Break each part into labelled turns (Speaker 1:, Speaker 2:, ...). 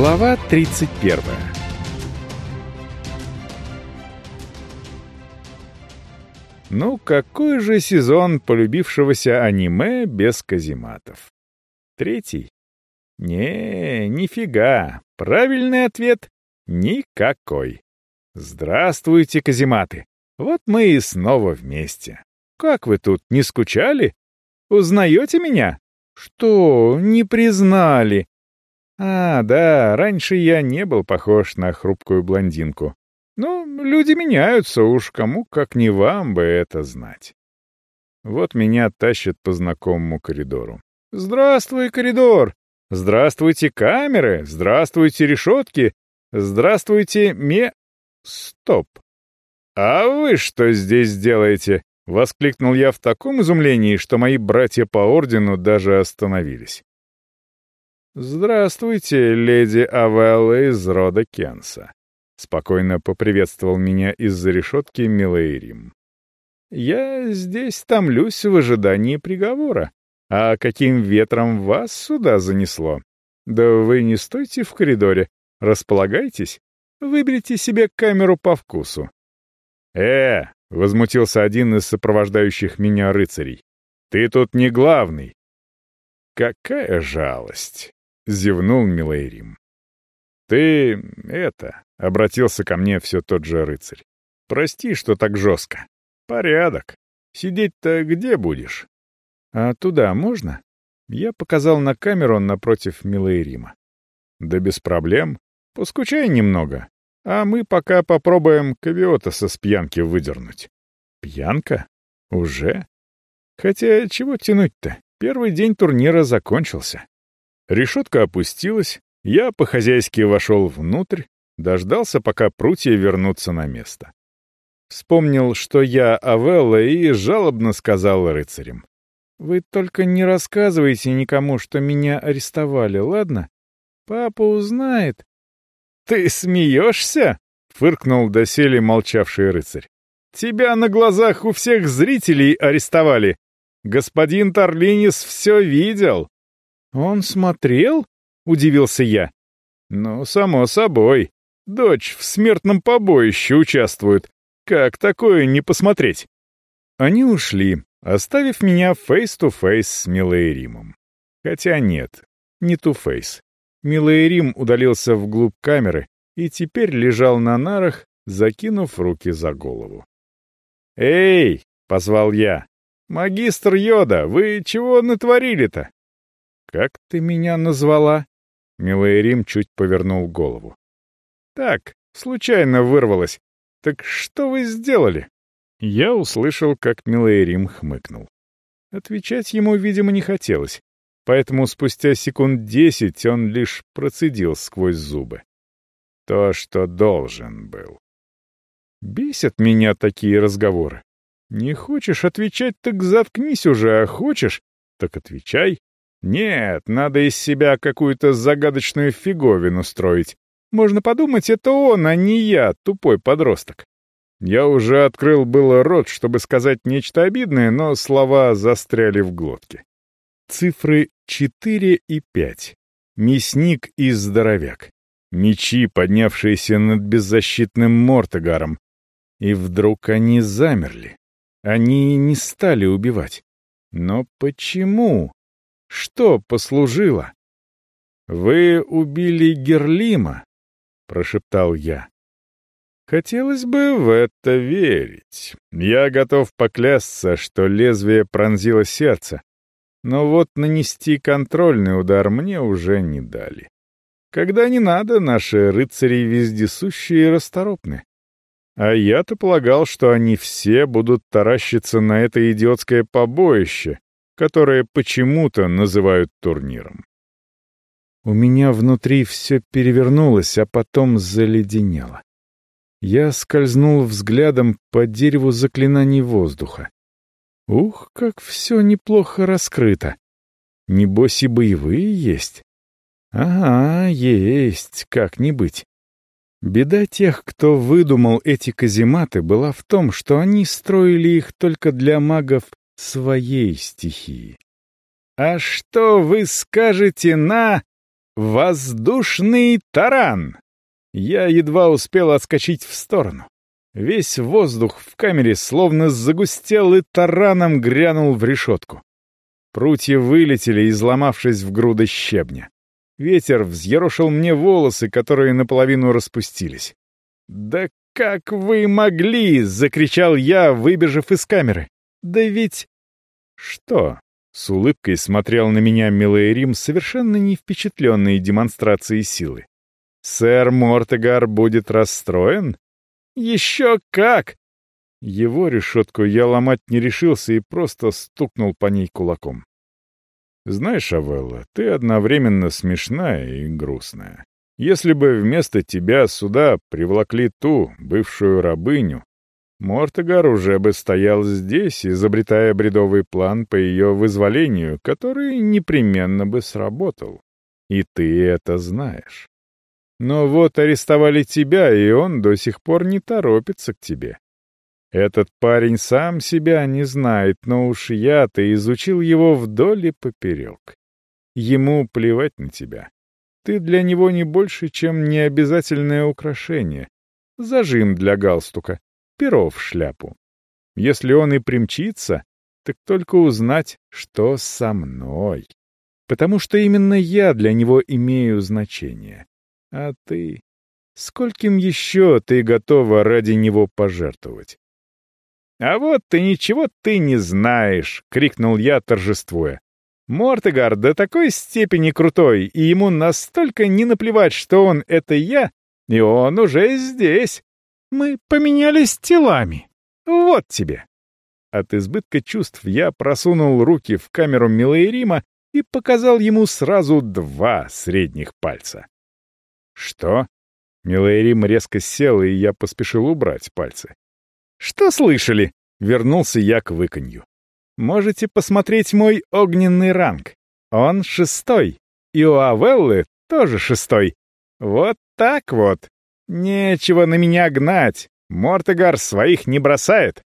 Speaker 1: Глава 31 Ну, какой же сезон полюбившегося аниме без казематов? Третий? Не, нифига. Правильный ответ — никакой. Здравствуйте, казематы. Вот мы и снова вместе. Как вы тут, не скучали? Узнаете меня? Что, не признали? А, да, раньше я не был похож на хрупкую блондинку. Ну, люди меняются, уж кому, как не вам бы это знать. Вот меня тащат по знакомому коридору. «Здравствуй, коридор! Здравствуйте, камеры! Здравствуйте, решетки! Здравствуйте, ме...» «Стоп! А вы что здесь делаете?» — воскликнул я в таком изумлении, что мои братья по ордену даже остановились. «Здравствуйте, леди Авелла из рода Кенса», — спокойно поприветствовал меня из-за решетки Милейрим. «Я здесь томлюсь в ожидании приговора. А каким ветром вас сюда занесло? Да вы не стойте в коридоре, располагайтесь, выберите себе камеру по вкусу». «Э!» — возмутился один из сопровождающих меня рыцарей. «Ты тут не главный». «Какая жалость!» — зевнул Милейрим. «Ты... это...» — обратился ко мне все тот же рыцарь. «Прости, что так жестко. Порядок. Сидеть-то где будешь?» «А туда можно?» Я показал на камеру напротив Милейрима. «Да без проблем. Поскучай немного, а мы пока попробуем Кавиотаса с пьянки выдернуть». «Пьянка? Уже?» Хотя чего тянуть-то? Первый день турнира закончился. Решетка опустилась, я по-хозяйски вошел внутрь, дождался, пока прутья вернутся на место. Вспомнил, что я Авелла, и жалобно сказал рыцарям. «Вы только не рассказывайте никому, что меня арестовали, ладно? Папа узнает». «Ты смеешься?» — фыркнул доселе молчавший рыцарь. «Тебя на глазах у всех зрителей арестовали. Господин Торлинис все видел. «Он смотрел?» — удивился я. «Ну, само собой. Дочь в смертном побоище участвует. Как такое не посмотреть?» Они ушли, оставив меня face-to-face с Милоэримом. Хотя нет, не to-face. Милоэрим удалился вглубь камеры и теперь лежал на нарах, закинув руки за голову. «Эй!» — позвал я. «Магистр Йода, вы чего натворили-то?» «Как ты меня назвала?» Милый Рим чуть повернул голову. «Так, случайно вырвалось. Так что вы сделали?» Я услышал, как Милый Рим хмыкнул. Отвечать ему, видимо, не хотелось, поэтому спустя секунд десять он лишь процедил сквозь зубы. То, что должен был. Бесят меня такие разговоры. Не хочешь отвечать, так заткнись уже, а хочешь, так отвечай. Нет, надо из себя какую-то загадочную фиговину строить. Можно подумать, это он, а не я, тупой подросток. Я уже открыл было рот, чтобы сказать нечто обидное, но слова застряли в глотке. Цифры 4 и 5. Мясник и здоровяк. Мечи, поднявшиеся над беззащитным Мортогаром. И вдруг они замерли. Они не стали убивать. Но почему? Что послужило? «Вы убили Герлима», — прошептал я. Хотелось бы в это верить. Я готов поклясться, что лезвие пронзило сердце, но вот нанести контрольный удар мне уже не дали. Когда не надо, наши рыцари вездесущие и расторопны. А я-то полагал, что они все будут таращиться на это идиотское побоище, которое почему-то называют турниром. У меня внутри все перевернулось, а потом заледенело. Я скользнул взглядом по дереву заклинаний воздуха. Ух, как все неплохо раскрыто. Небось и боевые есть. Ага, есть, как не быть. Беда тех, кто выдумал эти казематы, была в том, что они строили их только для магов своей стихии. «А что вы скажете на...» Воздушный таран! Я едва успел отскочить в сторону. Весь воздух в камере словно загустел и тараном грянул в решетку. Прутья вылетели, изломавшись в груды щебня. Ветер взъерошил мне волосы, которые наполовину распустились. «Да как вы могли!» — закричал я, выбежав из камеры. «Да ведь...» «Что?» — с улыбкой смотрел на меня милый Рим, совершенно не впечатленный демонстрацией силы. «Сэр Мортегар будет расстроен?» «Еще как!» Его решетку я ломать не решился и просто стукнул по ней кулаком. «Знаешь, Авелла, ты одновременно смешная и грустная. Если бы вместо тебя сюда привлекли ту, бывшую рабыню, Мортегар уже бы стоял здесь, изобретая бредовый план по ее вызволению, который непременно бы сработал. И ты это знаешь. Но вот арестовали тебя, и он до сих пор не торопится к тебе. Этот парень сам себя не знает, но уж я-то изучил его вдоль и поперек. Ему плевать на тебя. Ты для него не больше, чем необязательное украшение. Зажим для галстука, перо в шляпу. Если он и примчится, так только узнать, что со мной. Потому что именно я для него имею значение. А ты... Скольким еще ты готова ради него пожертвовать? «А вот ты ничего ты не знаешь!» — крикнул я, торжествуя. «Мортегар до такой степени крутой, и ему настолько не наплевать, что он — это я, и он уже здесь. Мы поменялись телами. Вот тебе!» От избытка чувств я просунул руки в камеру Милейрима и показал ему сразу два средних пальца. «Что?» Милейрим резко сел, и я поспешил убрать пальцы. «Что слышали?» — вернулся я к выканью. «Можете посмотреть мой огненный ранг. Он шестой. И у Авеллы тоже шестой. Вот так вот. Нечего на меня гнать. Мортегар своих не бросает».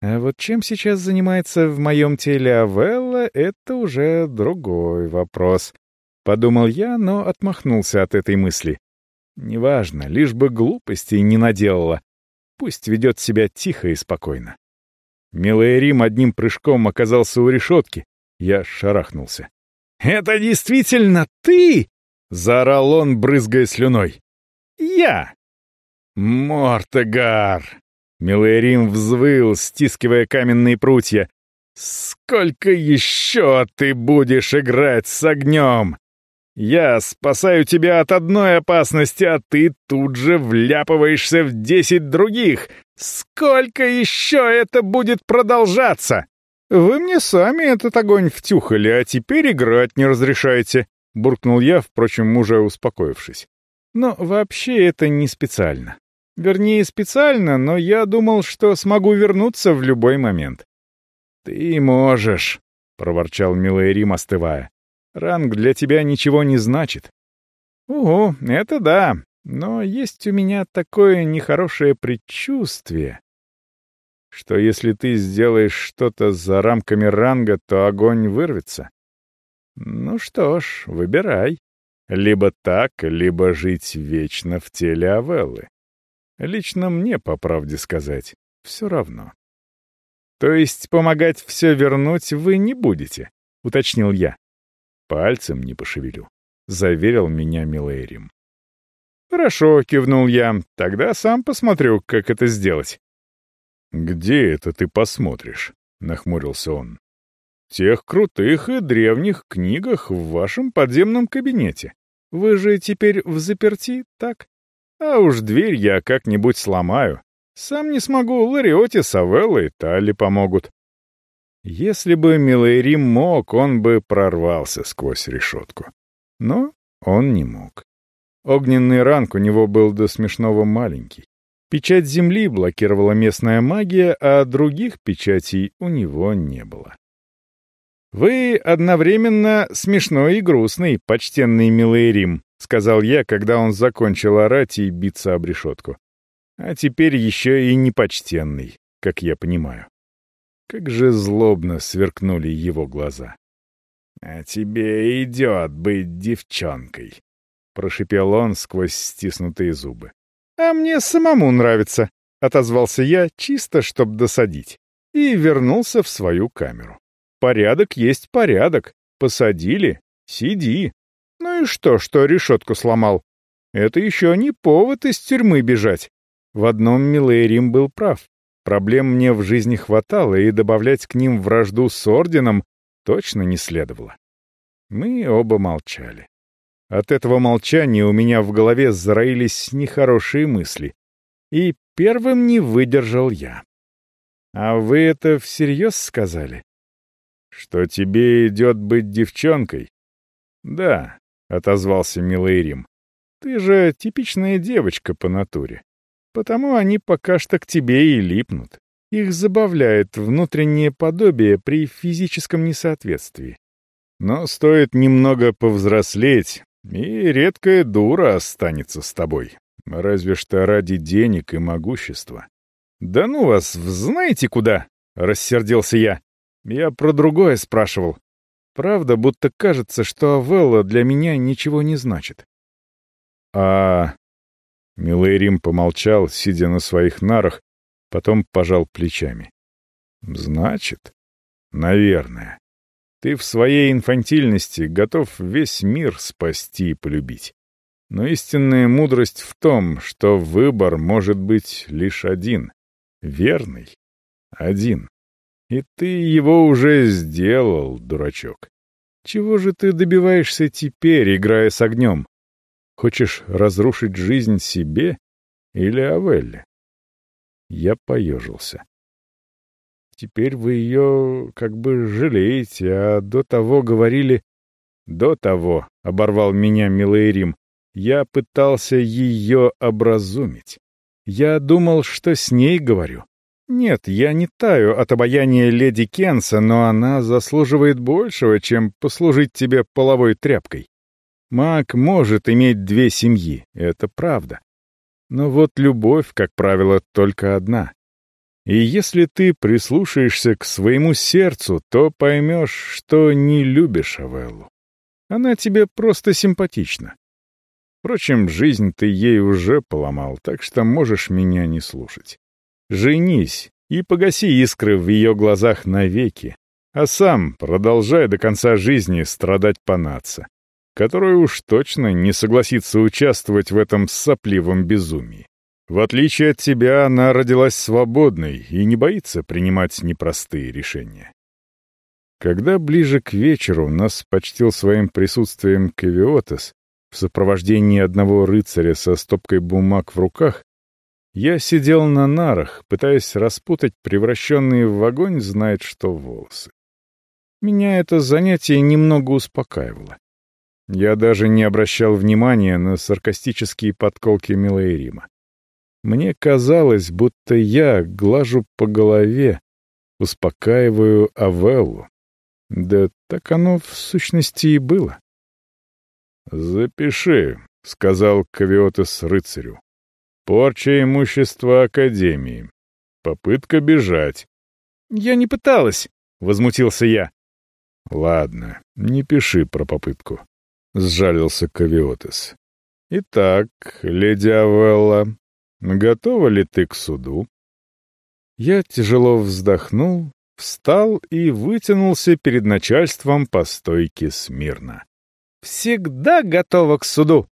Speaker 1: А вот чем сейчас занимается в моем теле Авелла, это уже другой вопрос. Подумал я, но отмахнулся от этой мысли. Неважно, лишь бы глупостей не наделала. Пусть ведет себя тихо и спокойно. Милый Рим одним прыжком оказался у решетки. Я шарахнулся. «Это действительно ты?» — заорал он, брызгая слюной. «Я!» «Мортегар!» Милый Рим взвыл, стискивая каменные прутья. «Сколько еще ты будешь играть с огнем? Я спасаю тебя от одной опасности, а ты тут же вляпываешься в десять других. Сколько еще это будет продолжаться? Вы мне сами этот огонь втюхали, а теперь играть не разрешаете, буркнул я, впрочем, уже успокоившись. Но вообще это не специально. Вернее, специально, но я думал, что смогу вернуться в любой момент. «Ты можешь», — проворчал милый Рим, остывая. Ранг для тебя ничего не значит. Угу, это да. Но есть у меня такое нехорошее предчувствие, что если ты сделаешь что-то за рамками ранга, то огонь вырвется. Ну что ж, выбирай. Либо так, либо жить вечно в теле Авеллы. Лично мне, по правде сказать, все равно. То есть помогать все вернуть вы не будете, уточнил я. Пальцем не пошевелю», — заверил меня Милейрим. «Хорошо», — кивнул я, — «тогда сам посмотрю, как это сделать». «Где это ты посмотришь?» — нахмурился он. «В тех крутых и древних книгах в вашем подземном кабинете. Вы же теперь в заперти, так? А уж дверь я как-нибудь сломаю. Сам не смогу, Лариоте, Савелла и Талли помогут. Если бы Милейрим мог, он бы прорвался сквозь решетку. Но он не мог. Огненный ранг у него был до смешного маленький. Печать земли блокировала местная магия, а других печатей у него не было. «Вы одновременно смешной и грустный, почтенный Милейрим», — сказал я, когда он закончил орать и биться об решетку. «А теперь еще и непочтенный, как я понимаю». Как же злобно сверкнули его глаза. «А тебе идет быть девчонкой», — прошипел он сквозь стиснутые зубы.
Speaker 2: «А мне самому нравится», — отозвался я, чисто чтоб досадить, и вернулся в свою камеру. «Порядок есть порядок. Посадили — сиди. Ну и что, что решетку сломал? Это еще не повод из тюрьмы бежать. В одном Милейрим был прав. Проблем мне в жизни хватало, и добавлять к ним вражду с орденом точно не следовало. Мы оба молчали. От этого молчания у меня в голове зароились нехорошие мысли. И первым не выдержал я. «А вы это всерьез сказали?» «Что тебе идет быть девчонкой?» «Да», — отозвался Милейрим. «Ты же типичная девочка по натуре. Потому они пока что к тебе и липнут. Их забавляет внутреннее подобие при физическом несоответствии. Но стоит немного повзрослеть, и редкая дура останется с тобой. Разве что ради денег и могущества. «Да ну вас, знаете куда?» — рассердился я. «Я про другое спрашивал. Правда, будто кажется, что Авелла для меня ничего не значит». «А Милейрим помолчал, сидя на своих нарах, потом пожал плечами. «Значит, наверное, ты в своей инфантильности готов весь мир спасти и полюбить. Но истинная мудрость в том, что выбор может быть лишь один, верный, один. И ты его уже сделал, дурачок. Чего же ты добиваешься теперь, играя с огнем? Хочешь разрушить жизнь себе или Авелле?» Я поежился. «Теперь вы ее как бы жалеете, а до того говорили...» «До того», — оборвал меня Милейрим, — «я пытался ее образумить. Я думал, что с ней говорю. Нет, я не таю от обаяния леди Кенса, но она заслуживает большего, чем послужить тебе половой тряпкой. Маг может иметь две семьи, это правда. Но вот любовь, как правило, только одна. И если ты прислушаешься к своему сердцу, то поймешь, что не любишь Авеллу. Она тебе просто симпатична. Впрочем, жизнь ты ей уже поломал, так что можешь меня не слушать. Женись и погаси искры в ее глазах навеки, а сам продолжай до конца жизни страдать по нации который уж точно не согласится участвовать в этом сопливом безумии. В отличие от тебя, она родилась свободной и не боится принимать непростые решения. Когда ближе к вечеру нас почтил своим присутствием Кавиотес в сопровождении одного рыцаря со стопкой бумаг в руках, я сидел на нарах, пытаясь распутать превращенные в огонь знает что волосы. Меня это занятие немного успокаивало. Я даже не обращал внимания на саркастические подколки Милейрима. Мне казалось, будто я глажу по голове, успокаиваю Авеллу. Да так оно в сущности и было. «Запиши», — сказал Кавиотес рыцарю. «Порча имущества Академии. Попытка бежать». «Я не пыталась», — возмутился я. «Ладно, не пиши про попытку. — сжалился Кавиотес. «Итак, леди Авелла, готова ли ты к суду?» Я тяжело вздохнул, встал и вытянулся перед начальством по стойке смирно. «Всегда готова к суду!»